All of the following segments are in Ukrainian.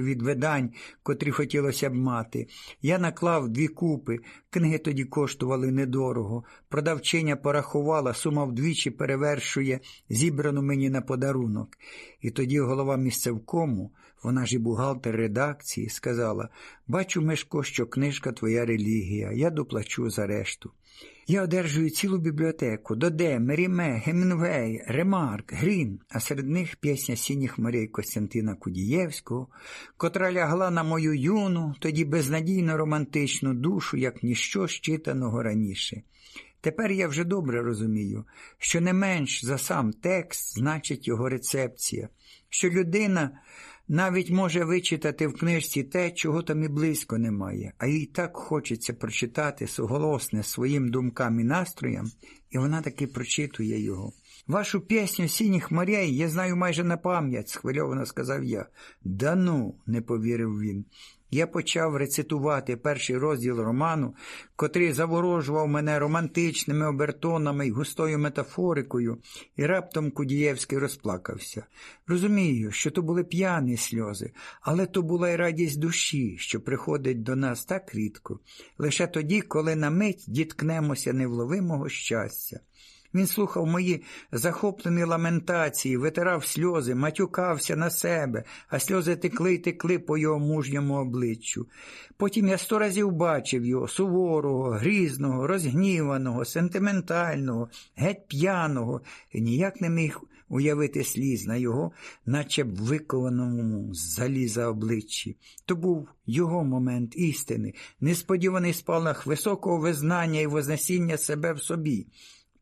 від видань, котрі хотілося б мати. Я наклав дві купи, книги тоді коштували недорого. Продавчиня порахувала, сума вдвічі перевершує зібрану мені на подарунок. І тоді голова місцевкому, вона ж і бухгалтер редакції, сказала Бачу, Мешко, що книжка твоя релігія, я доплачу за решту. Я одержую цілу бібліотеку Доде, Меріме, Гемінгвей, Ремарк, Грін, а серед них пісня сініх морей Костянтина Кудієвського, котра лягла на мою юну, тоді безнадійно романтичну душу, як ніщо щитаного раніше. Тепер я вже добре розумію, що не менш за сам текст значить його рецепція, що людина навіть може вичитати в книжці те, чого там і близько немає, а їй так хочеться прочитати суголосне своїм думкам і настроям, і вона таки прочитує його. Вашу пісню сініх морей я знаю майже на пам'ять, схвильовано сказав я. Да ну, не повірив він. Я почав рецитувати перший розділ роману, котрий заворожував мене романтичними обертонами й густою метафорикою, і раптом Кудієвський розплакався. Розумію, що то були п'яні сльози, але то була й радість душі, що приходить до нас так рідко, лише тоді, коли на мить діткнемося невловимого щастя. Він слухав мої захоплені ламентації, витирав сльози, матюкався на себе, а сльози текли й текли по його мужньому обличчю. Потім я сто разів бачив його суворого, грізного, розгніваного, сентиментального, геть п'яного, і ніяк не міг уявити сліз на його, наче б викованому з заліза обличчі. То був його момент істини, несподіваний спалах високого визнання і вознесіння себе в собі.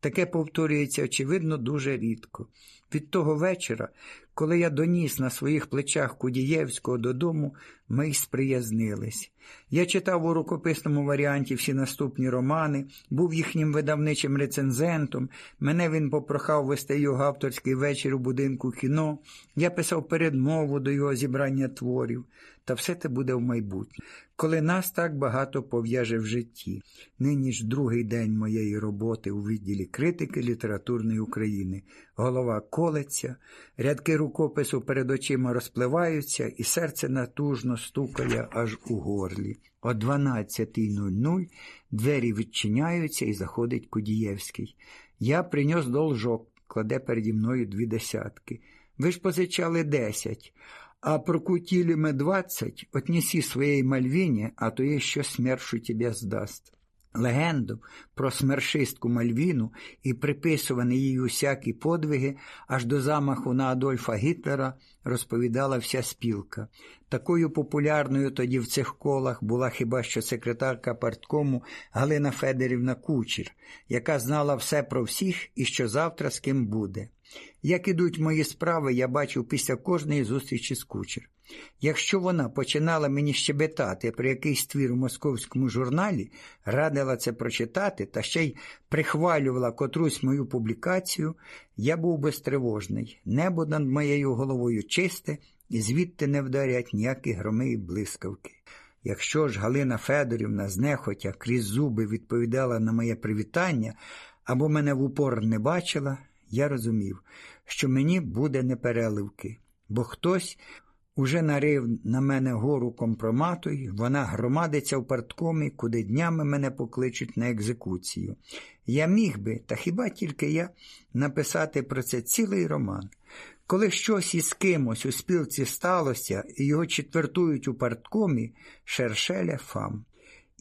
Таке повторюється, очевидно, дуже рідко. Від того вечора, коли я доніс на своїх плечах Кудієвського додому, ми й сприязнились. Я читав у рукописному варіанті всі наступні романи, був їхнім видавничим рецензентом, мене він попрохав вести його авторський вечір у будинку кіно, я писав передмову до його зібрання творів, та все це буде в майбутнє, коли нас так багато пов'яже в житті. Нині ж другий день моєї роботи у відділі критики літературної України. Голова колеться, рядки рукопису перед очима розпливаються, і серце натужно стукає аж у горлі. О 12.00 двері відчиняються і заходить Кудієвський. Я принес должок, кладе переді мною дві десятки. Ви ж позичали десять, а прокутили ми двадцять, отнеси своєї Мальвіні, а то є що смершу тебе здасть. Легенду про смершистку Мальвіну і приписувані їй усякі подвиги аж до замаху на Адольфа Гітлера розповідала вся спілка. Такою популярною тоді в цих колах була хіба що секретарка парткому Галина Федорівна Кучер, яка знала все про всіх і що завтра з ким буде. Як ідуть мої справи, я бачив після кожної зустрічі з кучер. Якщо вона починала мені щебетати про якийсь твір у московському журналі, радила це прочитати та ще й прихвалювала котрусь мою публікацію, я був безтривожний. Небо над моєю головою чисте, і звідти не вдарять ніякі громи і блискавки. Якщо ж Галина Федорівна знехотя крізь зуби відповідала на моє привітання або мене в упор не бачила, я розумів, що мені буде непереливки, бо хтось уже нарив на мене гору компромату, й вона громадиться в парткомі, куди днями мене покличуть на екзекуцію. Я міг би, та хіба тільки я, написати про це цілий роман. Коли щось із кимось у спілці сталося і його четвертують у парткомі, шершеля фам.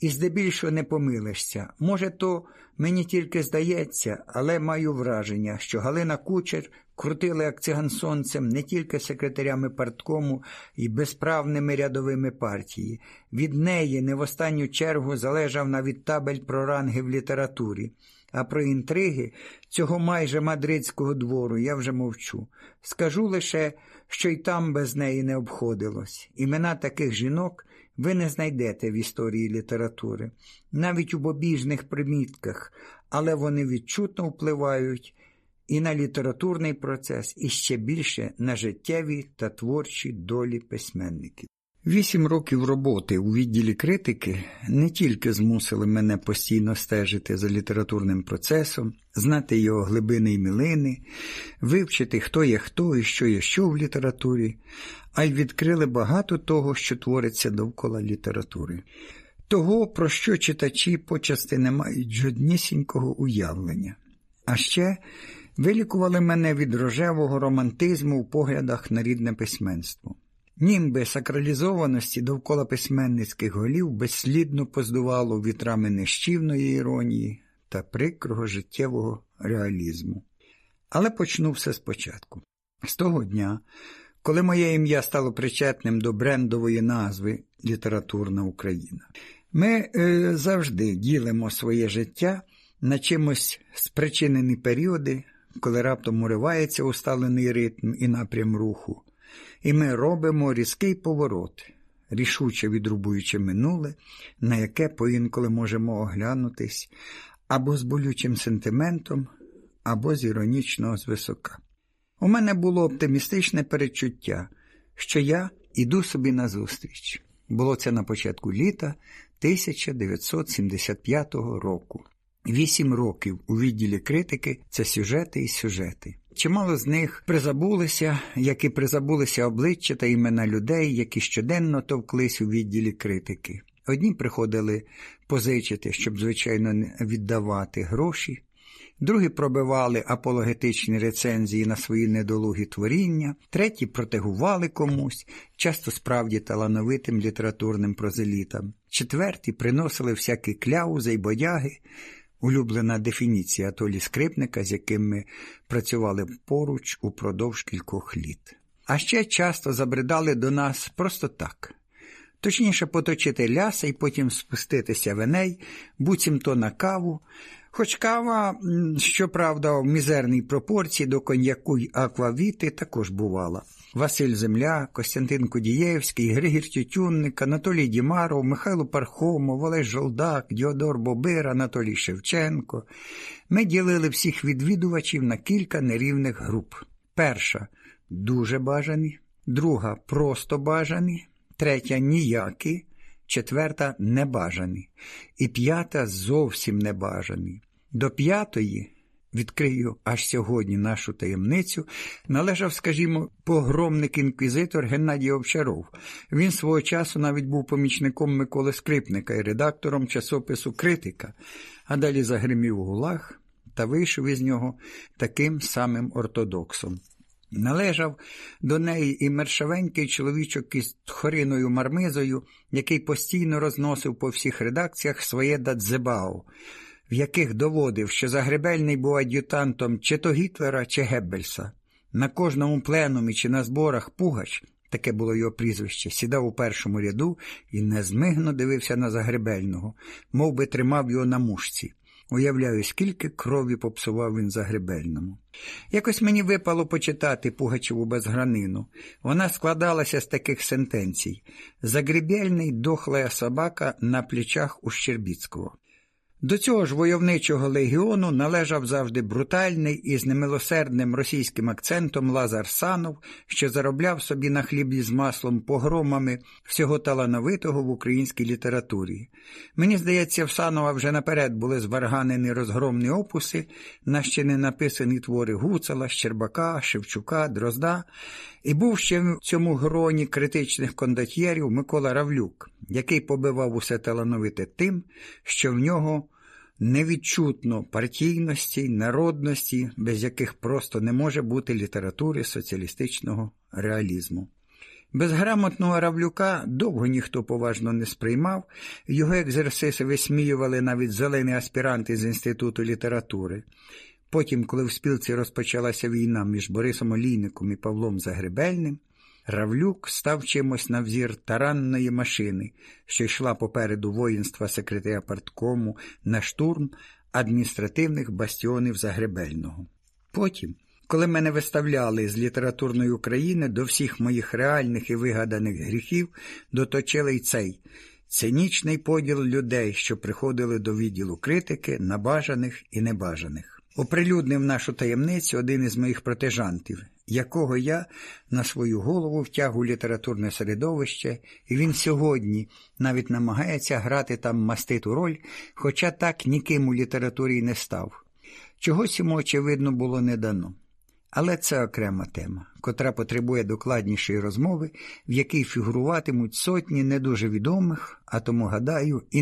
І здебільшого не помилишся. Може, то мені тільки здається, але маю враження, що Галина Кучер крутила як циган сонцем не тільки секретарями парткому і безправними рядовими партії. Від неї не в останню чергу залежав навіть табель про ранги в літературі. А про інтриги цього майже мадридського двору я вже мовчу. Скажу лише, що й там без неї не обходилось. Імена таких жінок ви не знайдете в історії літератури, навіть у побіжних примітках, але вони відчутно впливають і на літературний процес, і ще більше на життєві та творчі долі письменників. Вісім років роботи у відділі критики не тільки змусили мене постійно стежити за літературним процесом, знати його глибини і мілини, вивчити, хто є хто і що є що в літературі, а й відкрили багато того, що твориться довкола літератури. Того, про що читачі почасти не мають жоднісінького уявлення. А ще вилікували мене від рожевого романтизму в поглядах на рідне письменство. Німби сакралізованості довкола письменницьких голів безслідно поздувало вітрами нещівної іронії та прикрого життєвого реалізму. Але почну все спочатку. З того дня, коли моє ім'я стало причетним до брендової назви Літературна Україна, ми е, завжди ділимо своє життя на чимось спричинені періоди, коли раптом уривається усталений ритм і напрям руху. І ми робимо різкий поворот, рішуче відрубуючи минуле, на яке поінколи можемо оглянутись або з болючим сентиментом, або з іронічного звисока. У мене було оптимістичне перечуття, що я іду собі назустріч. Було це на початку літа 1975 року. Вісім років у відділі критики це сюжети і сюжети. Чимало з них призабулися, як і призабулися обличчя та імена людей, які щоденно товклись у відділі критики. Одні приходили позичити, щоб, звичайно, віддавати гроші, другі пробивали апологетичні рецензії на свої недолугі творіння, треті протегували комусь, часто справді талановитим літературним прозелітам, четверті приносили всякі кляузи й бодяги, улюблена дефініція Толі Скрипника, з яким ми працювали поруч упродовж кількох літ. А ще часто забридали до нас просто так. Точніше, поточити ляса і потім спуститися в еней, буцімто на каву, хоч кава, щоправда, в мізерній пропорції до коньяку й аквавіти також бувала. Василь Земля, Костянтин Кудієвський, Григір Тютюнник, Анатолій Дімаров, Михайло Пархомов, Олег Жолдак, Діодор Бобир, Анатолій Шевченко. Ми ділили всіх відвідувачів на кілька нерівних груп. Перша дуже бажані, друга просто бажані, третя ніякі, четверта небажані, і п'ята зовсім небажані. До п'ятої відкрию аж сьогодні нашу таємницю, належав, скажімо, погромник-інквізитор Геннадій Овчаров. Він свого часу навіть був помічником Миколи Скрипника і редактором часопису Критика, а далі загримів гулаг та вийшов із нього таким самим ортодоксом. Належав до неї і мершавенький чоловічок із тхориною мармизою, який постійно розносив по всіх редакціях своє дадзебао – в яких доводив, що Загребельний був ад'ютантом чи то Гітлера, чи Геббельса. На кожному пленумі чи на зборах Пугач, таке було його прізвище, сідав у першому ряду і незмигно дивився на Загребельного, мов би тримав його на мушці. Уявляю, скільки крові попсував він Загребельному. Якось мені випало почитати Пугачеву безгранину. Вона складалася з таких сентенцій Загребельний дохлая собака на плечах у Щербіцького. До цього ж войовничого легіону належав завжди брутальний і з немилосердним російським акцентом Лазар Санов, що заробляв собі на хлібі з маслом погромами всього талановитого в українській літературі. Мені здається, в Санова вже наперед були зварганені розгромні опуси, на ще не написані твори Гуцала, Щербака, Шевчука, Дрозда, і був ще в цьому гроні критичних кондотьєрів Микола Равлюк, який побивав усе талановите тим, що в нього невідчутно партійності, народності, без яких просто не може бути літератури соціалістичного реалізму. Безграмотного Равлюка довго ніхто поважно не сприймав, його екзерсиси висміювали навіть зелені аспіранти з Інституту літератури. Потім, коли в спілці розпочалася війна між Борисом Олійником і Павлом Загребельним, Равлюк став чимось на взір таранної машини, що йшла попереду воїнства секретаря парткому на штурм адміністративних бастіонів Загребельного. Потім, коли мене виставляли з літературної України до всіх моїх реальних і вигаданих гріхів, доточили й цей цинічний поділ людей, що приходили до відділу критики, набажаних і небажаних. Оприлюднив нашу таємницю один із моїх протежантів, якого я на свою голову втяг у літературне середовище, і він сьогодні навіть намагається грати там маститу роль, хоча так ніким у літературі не став. Чогось йому, очевидно, було не дано. Але це окрема тема, котра потребує докладнішої розмови, в якій фігуруватимуть сотні не дуже відомих, а тому, гадаю, і